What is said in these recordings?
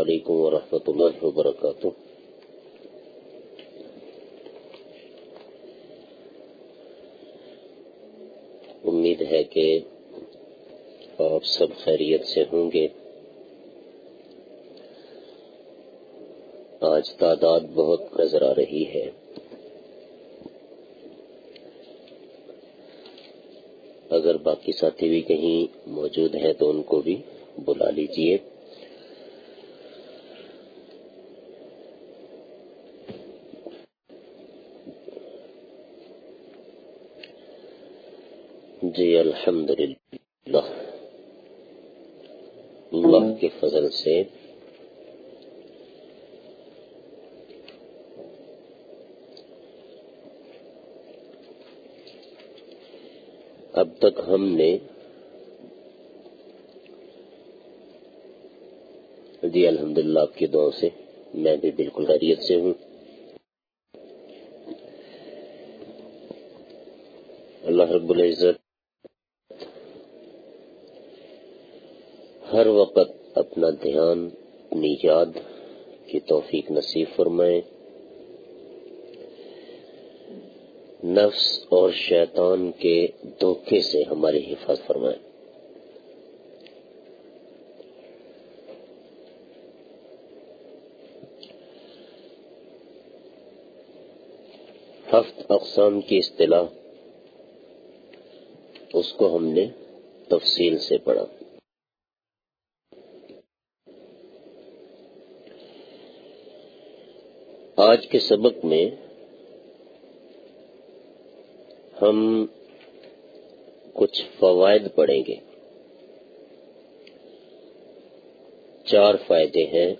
علیکم ورحمۃ اللہ وبرکاتہ۔ امید ہے کہ آپ سب خیریت سے ہوں گے۔ آج تعداد بہت نظر آ رہی ہے۔ اگر باقی ساتھی بھی کہیں موجود ہیں تو ان کو بھی بلا لیجیے۔ جی الحمد للہ اللہ کے فضل سے۔ اب تک ہم نے جی الحمد للہ آپ کی دعاؤں سے، میں بھی بالکل خیریت سے ہوں۔ اللہ رب العزت وقت دھیان اپنی یاد کی توفیق نصیب فرمائے۔ نفس اور شیطان کے دھوکے سے ہماری حفاظت فرمائے۔ ہفت اقسام کی اصطلاح، اس کو ہم نے تفصیل سے پڑھا۔ آج کے سبق میں ہم کچھ فوائد پڑھیں گے۔ چار فائدے ہیں،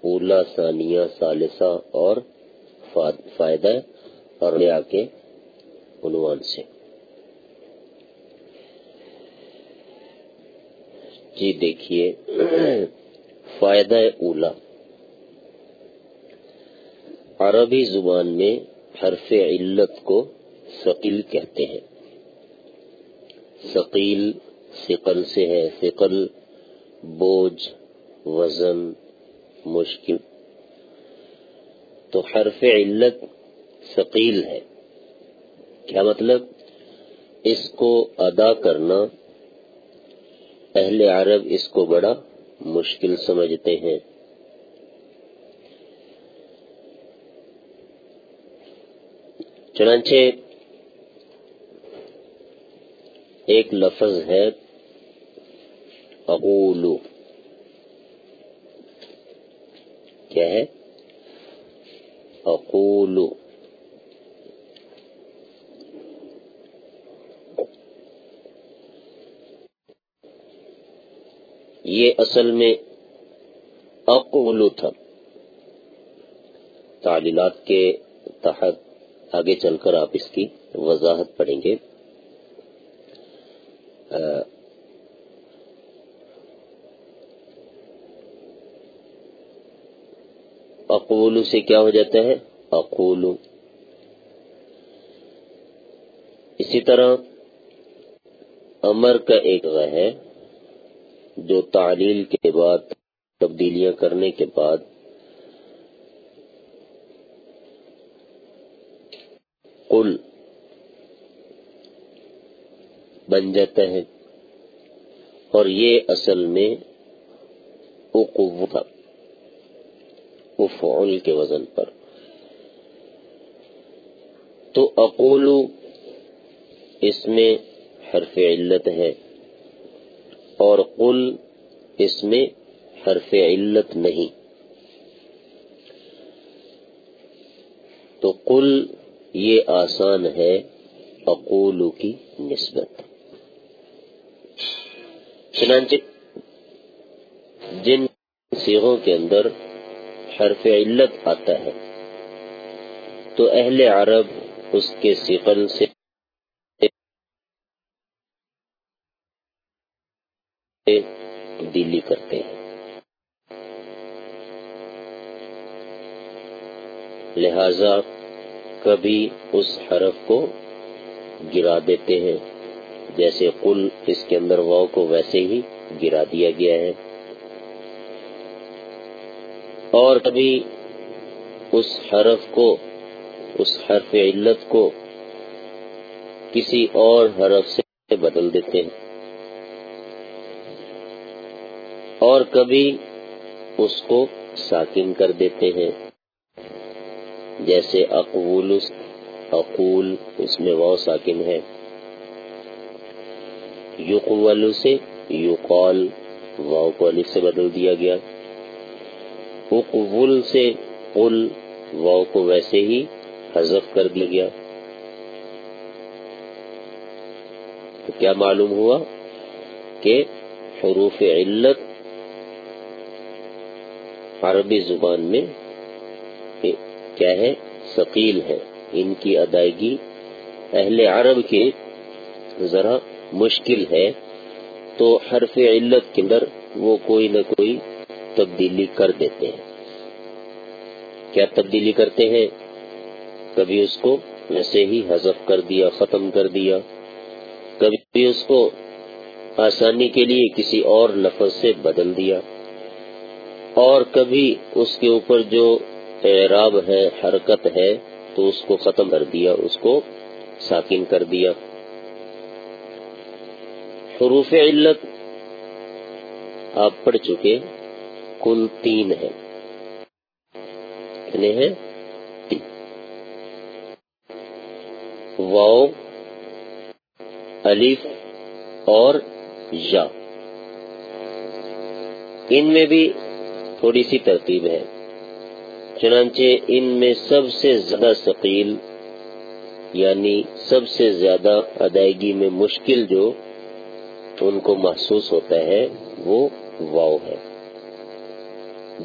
اولا، ثانیہ، ثالثہ اور فائدہ اور کے عنوان سے۔ جی دیکھیے، فائدہ اولا۔ عربی زبان میں حرف علت کو ثقیل کہتے ہیں۔ ثقیل ثقل سے ہے، ثقل بوجھ، وزن، مشکل۔ تو حرف علت ثقیل ہے۔ کیا مطلب؟ اس کو ادا کرنا، اہل عرب اس کو بڑا مشکل سمجھتے ہیں۔ چنانچہ ایک لفظ ہے، اقولو۔ کیا ہے؟ اقولو۔ یہ اصل میں اقولو تھا۔ تعلیلات کے تحت آگے چل کر آپ اس کی وضاحت پڑھیں گے۔ اقولو سے کیا ہو جاتا ہے؟ اقولو۔ اسی طرح امر کا ایک ہے جو تعلیل کے بعد تبدیلیاں کرنے کے بعد قل بن جاتا ہے اور یہ اصل میں تھا، افعل کے وزن پر۔ تو اقولو اس میں حرف علت ہے اور قل اس میں حرف علت نہیں۔ تو قل یہ آسان ہے اقولو کی نسبت۔ چنانچہ جن سیغوں کے اندر حرف علت آتا ہے، تو اہل عرب اس کے سیقل سے تبدیلی کرتے ہیں۔ لہذا کبھی اس حرف کو گرا دیتے ہیں۔ جیسے قل، اس کے اندر واؤ کو ویسے ہی گرا دیا گیا ہے۔ اور کبھی اس حرف کو، اس حرف علت کو کسی اور حرف سے بدل دیتے ہیں۔ اور کبھی اس کو ساکن کر دیتے ہیں۔ جیسے اقول اقول اس میں وہ ساکن ہے۔ یقول سے یقال واؤ کو الف سے بدل دیا گیا۔ اقول سے قل واؤ کو ویسے ہی حذف کر دیا گیا۔ تو کیا معلوم ہوا کہ حروف علت عربی زبان میں کیا ہے؟ ثقیل ہے۔ ان کی ادائیگی اہل عرب کے ذرا مشکل ہے۔ تو حرف علت کے اندر وہ کوئی نہ کوئی تبدیلی کر دیتے ہیں۔ کیا تبدیلی کرتے ہیں؟ کبھی اس کو ویسے ہی حذف کر دیا، ختم کر دیا۔ کبھی اس کو آسانی کے لیے کسی اور لفظ سے بدل دیا۔ اور کبھی اس کے اوپر جو اعراب ہے، حرکت ہے، تو اس کو ختم کر دیا، اس کو ساکن کر دیا۔ حروف علت آپ پڑھ چکے، کل تین ہے کتنے ہیں؟ واؤ، الف اور یا۔ ان میں بھی تھوڑی سی ترتیب ہے۔ چنانچہ ان میں سب سے زیادہ ثقیل یعنی سب سے زیادہ ادائیگی میں مشکل جو ان کو محسوس ہوتا ہے، وہ واؤ ہے۔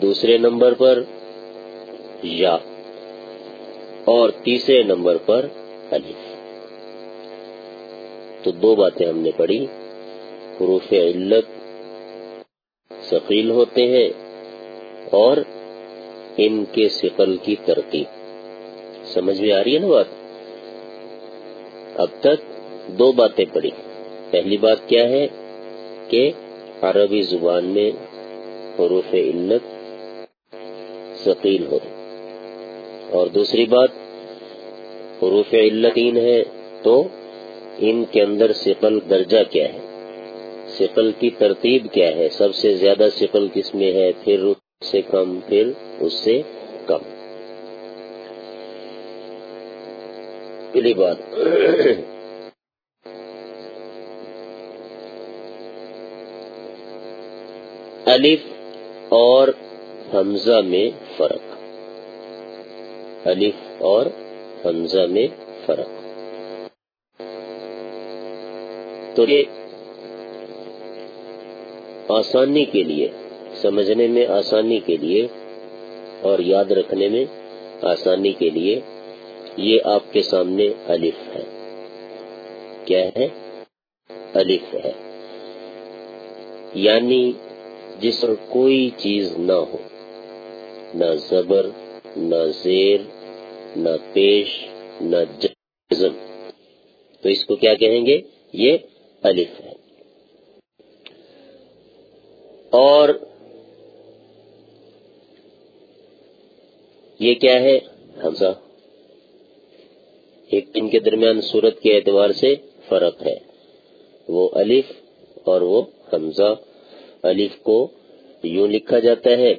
دوسرے نمبر پر یا، اور تیسرے نمبر پر الف۔ تو دو باتیں ہم نے پڑھی۔ حروف علت ثقیل ہوتے ہیں اور ان کے سقل کی ترتیب۔ سمجھ میں آ رہی ہے نا بات؟ اب تک دو باتیں پڑھی۔ پہلی بات کیا ہے کہ عربی زبان میں حروف علت ثقیل ہو۔ اور دوسری بات، حروف علت تین ہے تو ان کے اندر سقل درجہ کیا ہے؟ سقل کی ترتیب کیا ہے؟ سب سے زیادہ سقل کس میں ہے؟ پھر سے کم، پھر اس سے کم۔ پہلی بات۔ الف اور حمزہ میں فرق۔ الف اور حمزہ میں فرق۔ تو یہ آسانی کے لیے سمجھنے میں آسانی کے لیے اور یاد رکھنے میں آسانی کے لیے یہ آپ کے سامنے الف ہے۔ کیا ہے؟ الف ہے۔ یعنی جس پر کوئی چیز نہ ہو، نہ زبر، نہ زیر، نہ پیش، نہ جزم۔ تو اس کو کیا کہیں گے؟ یہ الف ہے۔ اور یہ کیا ہے؟ حمزہ۔ ایک ان کے درمیان صورت کے اعتبار سے فرق ہے۔ وہ الف اور وہ حمزہ۔ الف کو یوں لکھا جاتا ہے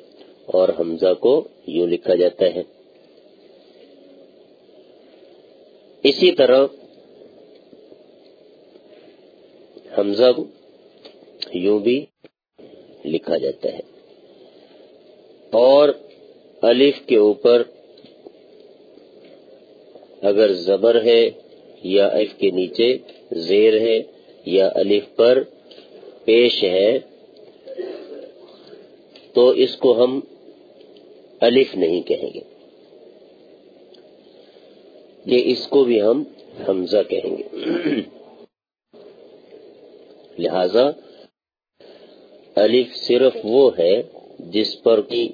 اور حمزہ کو یوں لکھا جاتا ہے۔ اسی طرح حمزہ یوں بھی لکھا جاتا ہے۔ اور الف کے اوپر اگر زبر ہے یا الف کے نیچے زیر ہے یا الف پر پیش ہے، تو اس کو ہم الف نہیں کہیں گے۔ یہ اس کو بھی ہم حمزہ کہیں گے۔ لہذا الف صرف وہ ہے جس پر کی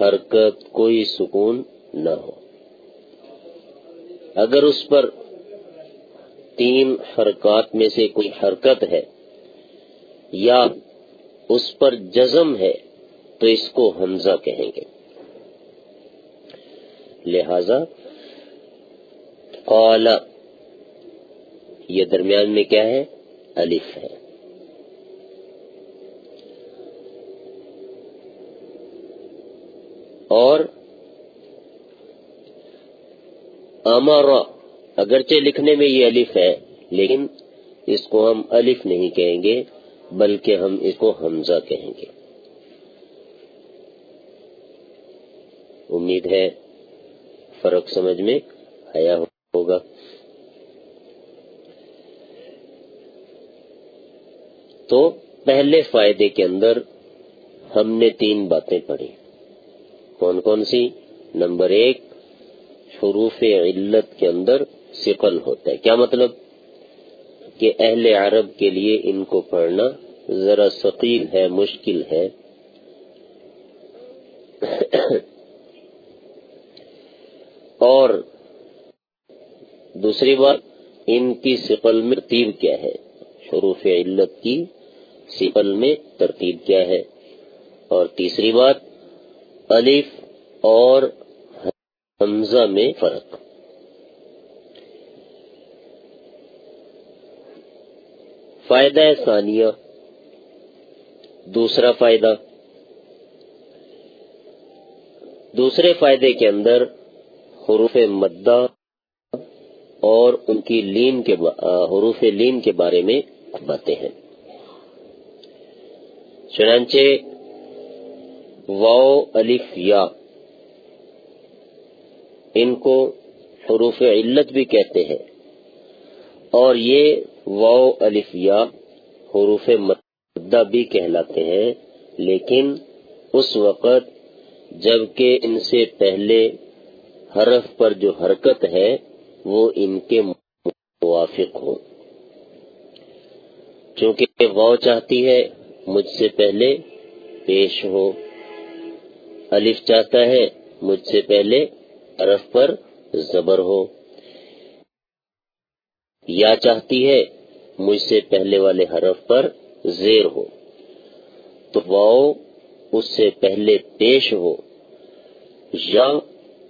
حرکت کوئی سکون نہ ہو۔ اگر اس پر تین حرکات میں سے کوئی حرکت ہے یا اس پر جزم ہے تو اس کو حمزہ کہیں گے۔ لہذا قال، یہ درمیان میں کیا ہے؟ الف ہے۔ اور امر، اگرچہ لکھنے میں یہ الف ہے، لیکن اس کو ہم الف نہیں کہیں گے، بلکہ ہم اس کو حمزہ کہیں گے۔ امید ہے فرق سمجھ میں آیا ہوگا۔ تو پہلے فائدے کے اندر ہم نے تین باتیں پڑھی۔ کون کون سی؟ نمبر ایک، حروف علت کے اندر سقل ہوتا ہے۔ کیا مطلب؟ کہ اہل عرب کے لیے ان کو پڑھنا ذرا ثقیل ہے، مشکل ہے۔ اور دوسری بات، ان کی سقل میں ترتیب کیا ہے؟ حروف علت کی سقل میں ترتیب کیا ہے۔ اور تیسری بات الف اور حمزہ میں فرق۔ فائدہ ثانیہ۔ دوسرا فائدہ۔ دوسرے فائدے کے اندر حروف مدہ اور ان کی لین کے حروف لین کے بارے میں باتیں ہیں۔ چنانچہ واؤ الف یا۔ ان کو حروف علت بھی کہتے ہیں۔ اور یہ واؤ الف یا حروف مدہ بھی کہلاتے ہیں، لیکن اس وقت جبکہ ان سے پہلے حرف پر جو حرکت ہے، وہ ان کے موافق ہو۔ چونکہ واؤ چاہتی ہے، مجھ سے پہلے پیش ہو۔ الف چاہتا ہے، مجھ سے پہلے عرف پر زبر ہو۔ یا چاہتی ہے، مجھ سے پہلے والے حرف پر زیر ہو۔ تو واؤ اس سے پہلے پیش ہو۔ یا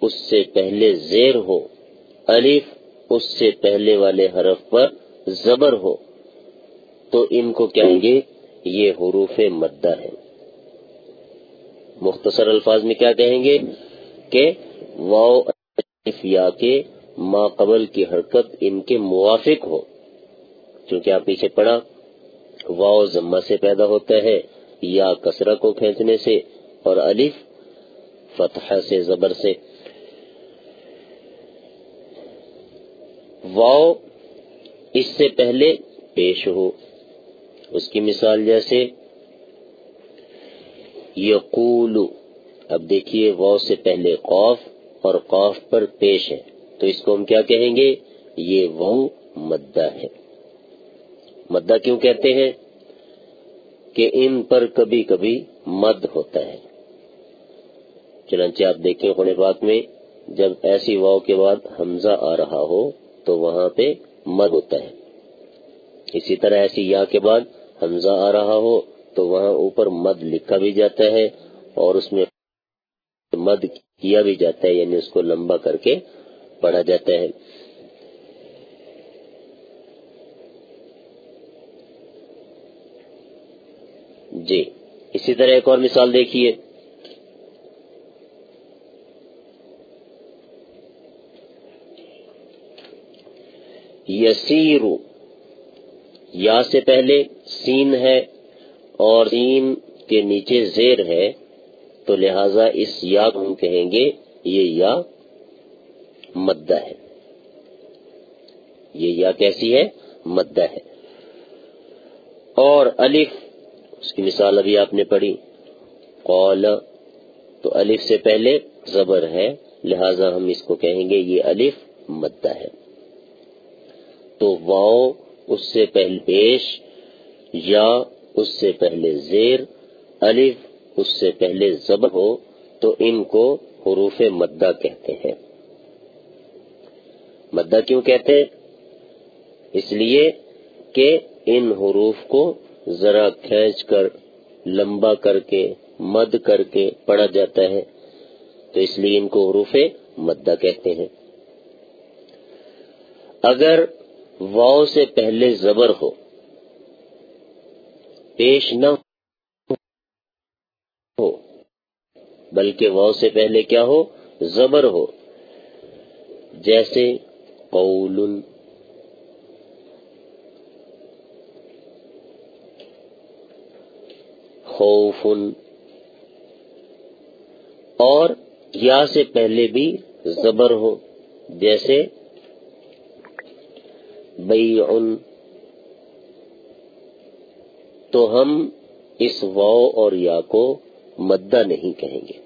اس سے پہلے زیر ہو۔ الف اس سے پہلے والے حرف پر زبر ہو۔ تو ان کو کہیں گے؟ یہ حروف مدہ ہے مختصر الفاظ میں کیا کہیں گے کہ واؤ یا کے ما قبل کی حرکت ان کے موافق ہو۔ چونکہ آپ پیچھے پڑا واؤ ضمہ سے پیدا ہوتا ہے یا کسرہ کو کھینچنے سے اور الف فتح سے زبر سے۔ واؤ اس سے پہلے پیش ہو۔ اس کی مثال جیسے یقول اب دیکھیے واؤ سے پہلے قوف اور قوف پر پیش ہے۔ تو اس کو ہم کیا کہیں گے؟ یہ واؤ مدہ ہے۔ مدہ کیوں کہتے ہیں؟ کہ ان پر کبھی کبھی مد ہوتا ہے۔ چنانچہ آپ دیکھیں قرآن پاک میں، جب ایسی واؤ کے بعد حمزہ آ رہا ہو، تو وہاں پہ مد ہوتا ہے۔ اسی طرح ایسی یا کے بعد حمزہ آ رہا ہو تو وہاں اوپر مد لکھا بھی جاتا ہے اور اس میں مد کیا بھی جاتا ہے یعنی اس کو لمبا کر کے پڑھا جاتا ہے۔ جی اسی طرح ایک اور مثال دیکھیے۔ یسیرو، یا سے پہلے سین ہے۔ اور سین کے نیچے زیر ہے، تو لہذا اس یا کو ہم کہیں گے، یہ یا مدہ ہے۔ یہ یا کیسی ہے؟ مدہ ہے۔ اور الف، اس کی مثال ابھی آپ نے پڑھی۔ قول تو الف سے پہلے زبر ہے، لہذا ہم اس کو کہیں گے یہ الف مدہ ہے۔ تو واؤ اس سے پہلے پیش، یا اس سے پہلے زیر، الف، اس سے پہلے زبر ہو، تو ان کو حروف مدہ کہتے ہیں۔ مدہ کیوں کہتے؟ ہیں اس لیے کہ ان حروف کو ذرا کھینچ کر، لمبا کر کے، مد کر کے پڑھا جاتا ہے، تو اس لیے ان کو حروف مدہ کہتے ہیں۔ اگر واؤ سے پہلے زبر ہو پیش نہ ہو، بلکہ واؤ سے پہلے کیا ہو؟ زبر ہو۔ جیسے قول، خوف، اور یا سے پہلے بھی زبر ہو، جیسے بیع تو ہم اس واؤ اور یا کو مدہ نہیں کہیں گے۔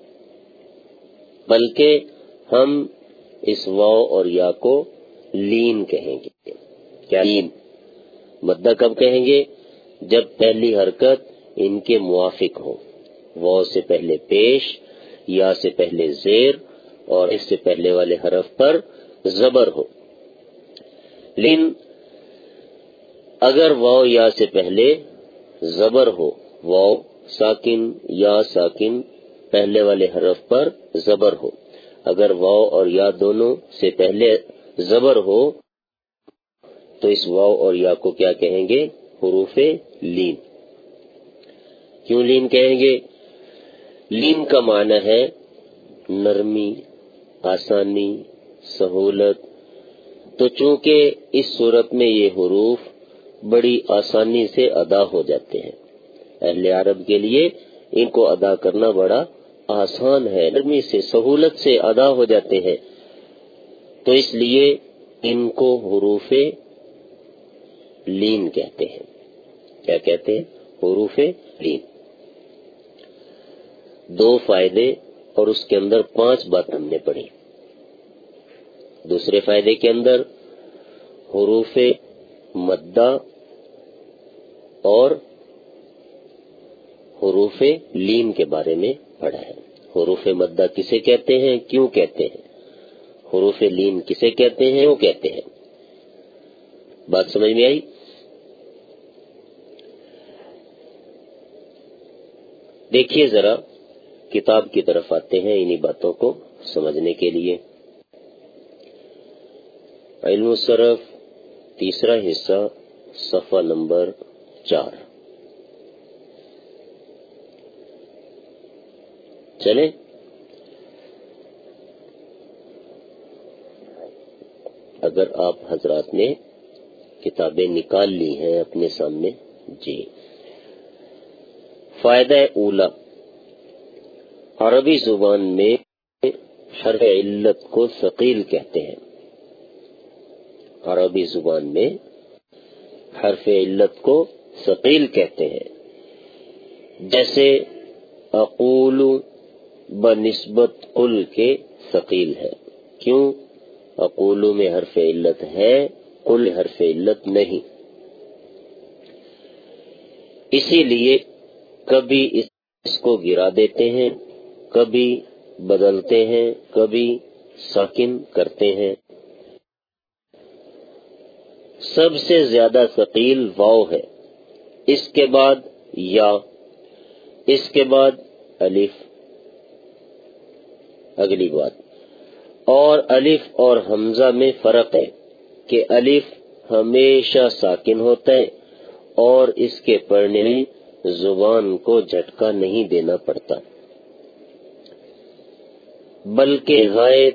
بلکہ ہم اس واؤ اور یا کو لین کہیں گے۔ کیا لین؟ مدہ کب کہیں گے؟ جب پہلی حرکت ان کے موافق ہو۔ واؤ سے پہلے پیش، یا سے پہلے زیر، اور اس سے پہلے والے حرف پر زبر ہو۔ لین، اگر واؤ یا سے پہلے زبر ہو۔ واؤ ساکن یا ساکن، پہلے والے حرف پر زبر ہو۔ اگر واؤ اور یا دونوں سے پہلے زبر ہو، تو اس واؤ اور یا کو کیا کہیں گے؟ حروف لین۔ کیوں لین کہیں گے؟ لین کا معنی ہے نرمی، آسانی، سہولت۔ تو چونکہ اس صورت میں یہ حروف بڑی آسانی سے ادا ہو جاتے ہیں۔ اہل عرب کے لیے ان کو ادا کرنا بڑا آسان ہے۔ نرمی سے، سہولت سے ادا ہو جاتے ہیں۔ تو اس لیے ان کو حروف لین کہتے ہیں۔ کیا کہتے ہیں؟ حروف لین۔ دو فائدے اور اس کے اندر پانچ بات ہم نے پڑھی۔ دوسرے فائدے کے اندر حروف مدہ اور حروف لین کے بارے میں پڑھا ہے۔ حروف مدہ کسے کہتے ہیں؟ کیوں کہتے ہیں؟ حروف لین کسے کہتے ہیں؟ کیوں کہتے ہیں۔ بات سمجھ میں آئی؟ دیکھیے ذرا کتاب کی طرف آتے ہیں انہی باتوں کو سمجھنے کے لیے۔ علم الصرف تیسرا حصہ، صفحہ نمبر چار۔ چلے اگر آپ حضرات نے کتابیں نکال لی ہیں اپنے سامنے جی۔ فائدہ اولا۔ عربی زبان میں حرف علت کو ثقیل کہتے ہیں۔ عربی زبان میں حرف علت کو ثقیل کہتے ہیں۔ جیسے اقول بنسبت قل کے ثقیل ہے۔ کیوں؟ اقولو میں حرف علت ہے، قل حرف علت نہیں۔ اسی لیے کبھی اس کو گرا دیتے ہیں، کبھی بدلتے ہیں، کبھی ساکن کرتے ہیں۔ سب سے زیادہ ثقیل واؤ ہے۔ اس کے بعد یا، اس کے بعد الف، اگلی بات۔ اور الف اور حمزہ میں فرق ہے کہ الف ہمیشہ ساکن ہوتا ہے اور اس کے پڑھنے میں زبان کو جھٹکا نہیں دینا پڑتا، بلکہ غائب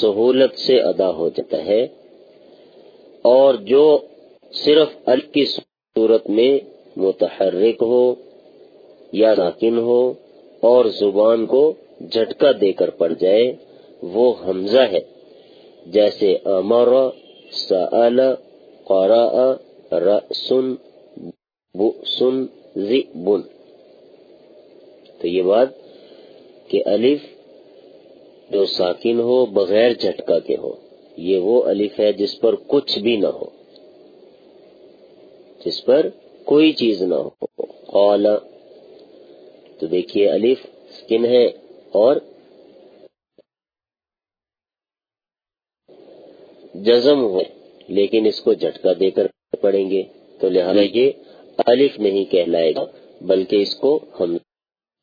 سہولت سے ادا ہو جاتا ہے۔ اور جو صرف ال کی صورت میں متحرک ہو یا ساکن ہو اور زبان کو جھٹکا دے کر پڑ جائے، وہ حمزہ ہے۔ جیسے امر، سأل قرأ رأسن بؤسن ذئبن تو یہ بات کہ الف جو ساکن ہو بغیر جھٹکا کے ہو، یہ وہ الف ہے جس پر کچھ بھی نہ ہو، جس پر کوئی چیز نہ ہو۔ قال تو دیکھیے الف سکن ہے اور جزم ہو لیکن اس کو جھٹکا دے کر پڑیں گے۔ تو لہٰذا یہ الف نہیں کہلائے گا بلکہ اس کو ہم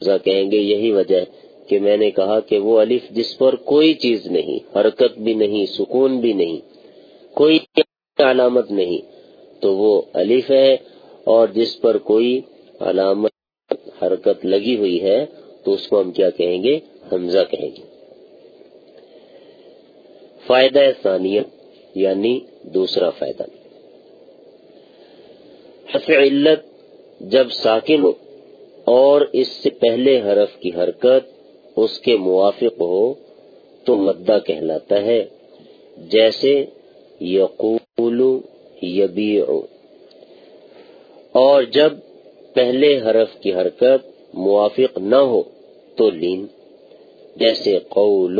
کہیں گے۔ یہی وجہ کہ میں نے کہا کہ وہ الف جس پر کوئی چیز نہیں حرکت بھی نہیں سکون بھی نہیں کوئی علامت نہیں تو وہ الف ہے۔ اور جس پر کوئی علامت حرکت لگی ہوئی ہے تو اس کو ہم کیا کہیں گے؟ حمزہ کہیں گے۔ فائدہ ثانیہ یعنی دوسرا فائدہ۔ حرف علت جب ساکن ہو اور اس سے پہلے حرف کی حرکت اس کے موافق ہو تو مدہ کہلاتا ہے۔ جیسے یقول یبیع۔ اور جب پہلے حرف کی حرکت موافق نہ ہو تو لین، جیسے قول،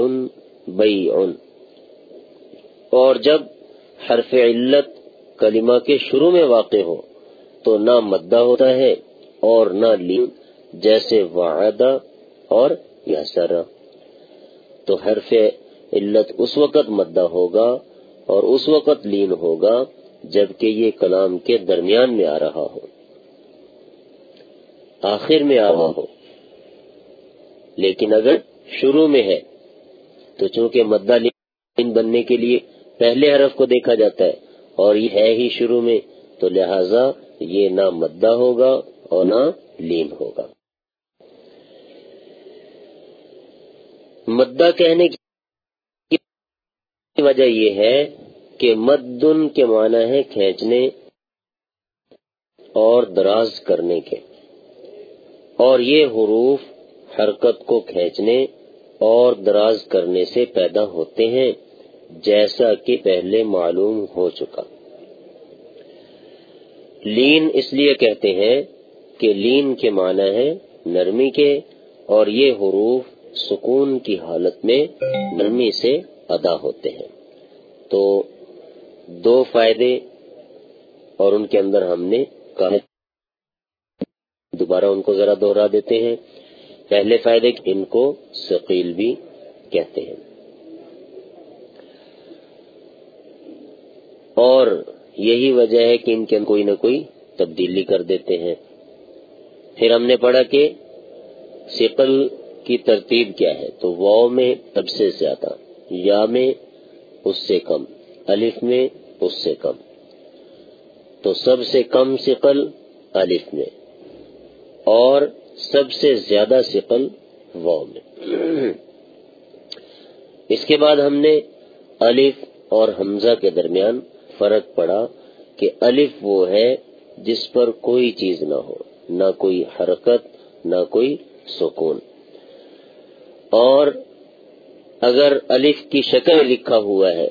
بیع۔ اور جب حرف علت کلمہ کے شروع میں واقع ہو تو نہ مدہ ہوتا ہے اور نہ لین، جیسے وعدہ اور یسرا تو حرف علت اس وقت مدہ ہوگا اور اس وقت لین ہوگا جبکہ یہ کلام کے درمیان میں آ رہا ہو۔ آخر میں آ رہا ہو۔ لیکن اگر شروع میں ہے، تو چونکہ مدہ لین بننے کے لیے پہلے حرف کو دیکھا جاتا ہے اور یہ ہے ہی شروع میں، تو لہذا یہ نہ مدہ ہوگا اور نہ لین ہوگا۔ مدہ کہنے کی وجہ یہ ہے کہ مدن کے معنی ہے کھینچنے اور دراز کرنے کے۔ اور یہ حروف حرکت کو کھینچنے اور دراز کرنے سے پیدا ہوتے ہیں، جیسا کہ پہلے معلوم ہو چکا۔ لین اس لیے کہتے ہیں کہ لین کے معنی ہے نرمی کے، اور یہ حروف سکون کی حالت میں نرمی سے ادا ہوتے ہیں۔ تو دو فائدے اور ان کے اندر ہم نے کہا دوبارہ ان کو ذرا دوہرا دیتے ہیں۔ پہلے فائدے ان کو ثقیل بھی کہتے ہیں۔ اور یہی وجہ ہے کہ ان کے کوئی نہ کوئی تبدیلی کر دیتے ہیں۔ پھر ہم نے پڑھا کہ سقل کی ترتیب کیا ہے۔ تو واؤ میں سب سے زیادہ، یا میں اس سے کم، الف میں اس سے کم۔ تو سب سے کم سقل الف میں اور سب سے زیادہ سقل واؤ میں۔ اس کے بعد ہم نے الف اور حمزہ کے درمیان فرق پڑا کہ الف وہ ہے جس پر کوئی چیز نہ ہو، نہ کوئی حرکت، نہ کوئی سکون۔ اور اگر الف کی شکل لکھا ہوا ہے،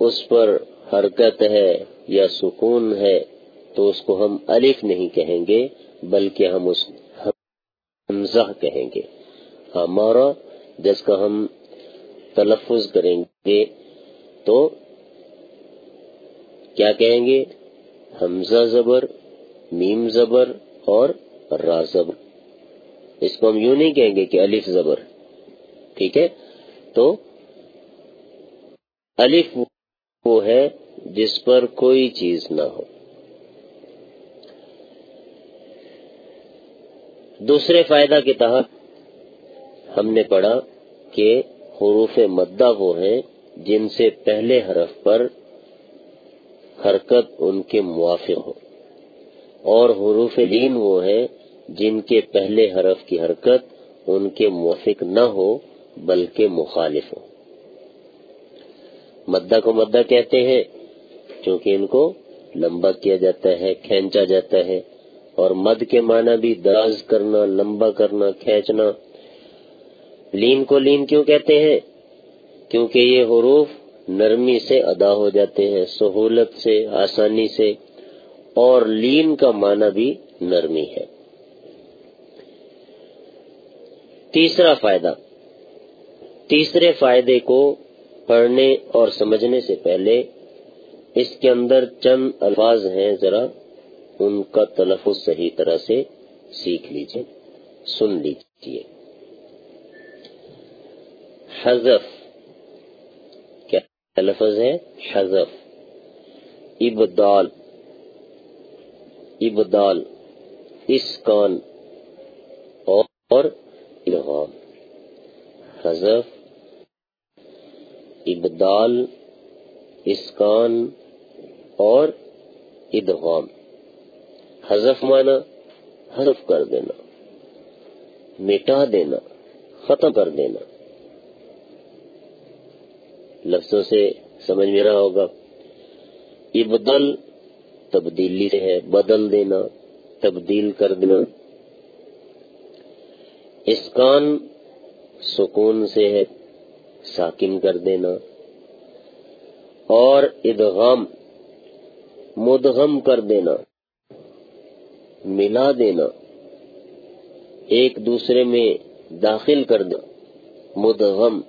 اس پر حرکت ہے یا سکون ہے تو اس کو ہم الف نہیں کہیں گے، بلکہ ہم اس حمزہ کہیں گے۔ ہمارا جس کا ہم تلفظ کریں گے تو کیا کہیں گے؟ حمزہ زبر، میم زبر اور را زبر۔ اس کو ہم یوں نہیں کہیں گے کہ الف زبر۔ ٹھیک ہے؟ تو الف وہ ہے جس پر کوئی چیز نہ ہو۔ دوسرے فائدہ کے تحت ہم نے پڑھا کہ حروف مدہ وہ ہیں جن سے پہلے حرف پر حرکت ان کے موافق ہو، اور حروف لین وہ ہیں جن کے پہلے حرف کی حرکت ان کے موافق نہ ہو بلکہ مخالف ہو۔ مدہ کو مدہ کہتے ہیں کیونکہ ان کو لمبا کیا جاتا ہے، کھینچا جاتا ہے، اور مد کے معنی بھی دراز کرنا، لمبا کرنا، کھینچنا۔ لین کو لین کیوں کہتے ہیں؟ کیونکہ یہ حروف نرمی سے ادا ہو جاتے ہیں، سہولت سے، آسانی سے، اور لین کا معنی بھی نرمی ہے۔ تیسرا فائدہ۔ تیسرے فائدے کو پڑھنے اور سمجھنے سے پہلے اس کے اندر چند الفاظ ہیں، ذرا ان کا تلفظ صحیح طرح سے سیکھ لیجیے، سن لیجیے۔ حذف، کیا لفظ ہے؟ حذف۔ ابدال ابدال، اسکان اور الغام حذف۔ ابدال، اسکان اور ادغام۔ حذف مانا حذف کر دینا، مٹا دینا، ختم کر دینا۔ لفظوں سے سمجھ میں رہا ہوگا۔ ابدل تبدیلی سے ہے، بدل دینا، تبدیل کر دینا۔ اسکان سکون سے ہے ساکن کر دینا۔ اور ادغام، مدغم کر دینا۔ ملا دینا۔ ایک دوسرے میں داخل کر دو مدغم۔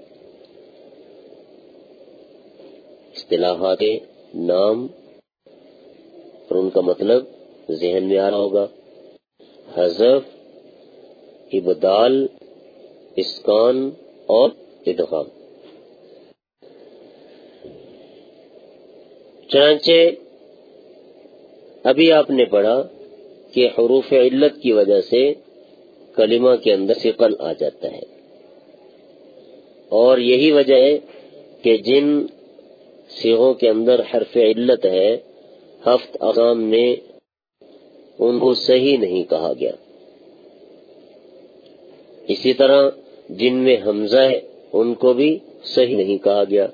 اصطلاحات نام۔ اور ان کا مطلب ذہن میں آ رہا ہوگا۔ حذف، ابدال، اسکان اور ادغام۔ چنانچہ ابھی آپ نے پڑھا کہ حروف علت کی وجہ سے کلمہ کے اندر سقل آ جاتا ہے۔ اور یہی وجہ ہے کہ جن سیغوں کے اندر حرف علت ہے، ہفت اقام نے ان کو صحیح نہیں کہا گیا۔ اسی طرح جن میں حمزہ ہے، ان کو بھی صحیح نہیں کہا گیا۔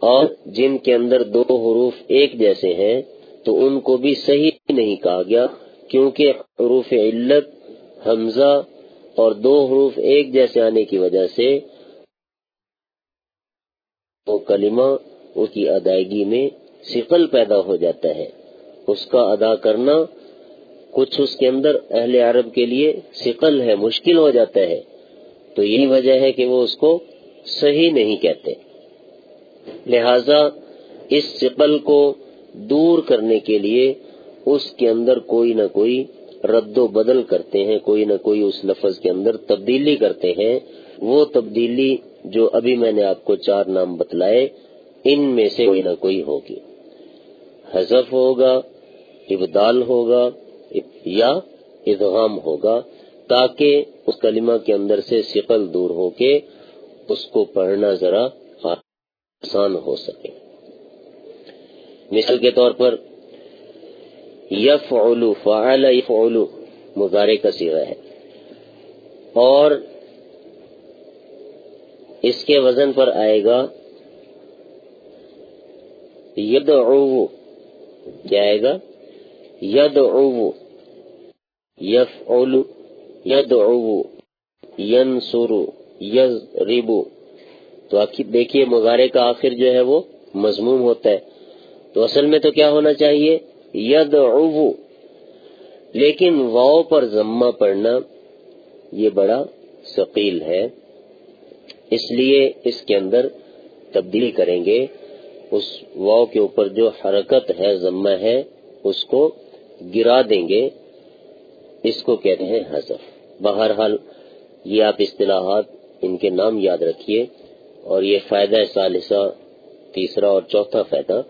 اور جن کے اندر دو حروف ایک جیسے ہیں، تو ان کو بھی صحیح نہیں کہا گیا، کیونکہ حروف علت، حمزہ اور دو حروف ایک جیسے آنے کی وجہ سے وہ کلمہ اس کی ادائیگی میں سقل پیدا ہو جاتا ہے۔ اس کا ادا کرنا کچھ اس کے اندر اہل عرب کے لیے سقل ہے، مشکل ہو جاتا ہے۔ تو یہی وجہ ہے کہ وہ اس کو صحیح نہیں کہتے۔ لہذا اس سقل کو دور کرنے کے لیے اس کے اندر کوئی نہ کوئی رد و بدل کرتے ہیں، کوئی نہ کوئی اس لفظ کے اندر تبدیلی کرتے ہیں۔ وہ تبدیلی جو ابھی میں نے آپ کو چار نام بتلائے، ان میں سے کوئی نہ کوئی ہوگی۔ حذف ہوگا، ابدال ہوگا، یا ادغام ہوگا، تاکہ اس کلمہ کے اندر سے سقل دور ہو کے اس کو پڑھنا ذرا آسان ہو سکے۔ مثال کے طور پر یف اولو فعال یف اولو مظاہرے کا سیرا ہے۔ اور اس کے وزن پر آئے گا ید کیا آئے گا؟ ید یف اولو ید او ین سورو یز ریبو تو دیکھیے مظاہرے کا آخر جو ہے وہ مضموم ہوتا ہے۔ تو اصل میں تو کیا ہونا چاہیے؟ ید لیکن واؤ پر ضمہ پڑھنا یہ بڑا ثقیل ہے۔ اس لیے اس کے اندر تبدیلی کریں گے۔ اس واؤ کے اوپر جو حرکت ہے، ضمہ ہے، اس کو گرا دیں گے۔ اس کو کہتے ہیں حذف۔ بہرحال یہ آپ اصطلاحات ان کے نام یاد رکھیے۔ اور یہ فائدہ ثالثہ، تیسرا اور چوتھا فائدہ،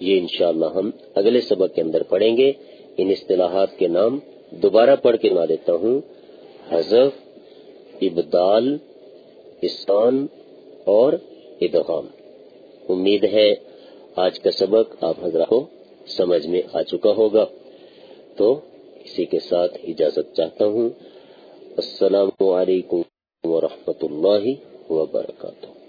یہ انشاءاللہ ہم اگلے سبق کے اندر پڑھیں گے۔ ان اصطلاحات کے نام دوبارہ پڑھ کے نہ دیتا ہوں۔ حذف، ابدال اسان اور ادغام۔ امید ہے آج کا سبق آپ حضرات کو سمجھ میں آ چکا ہوگا۔ تو اسی کے ساتھ اجازت چاہتا ہوں۔ السلام علیکم ورحمۃ اللہ وبرکاتہ۔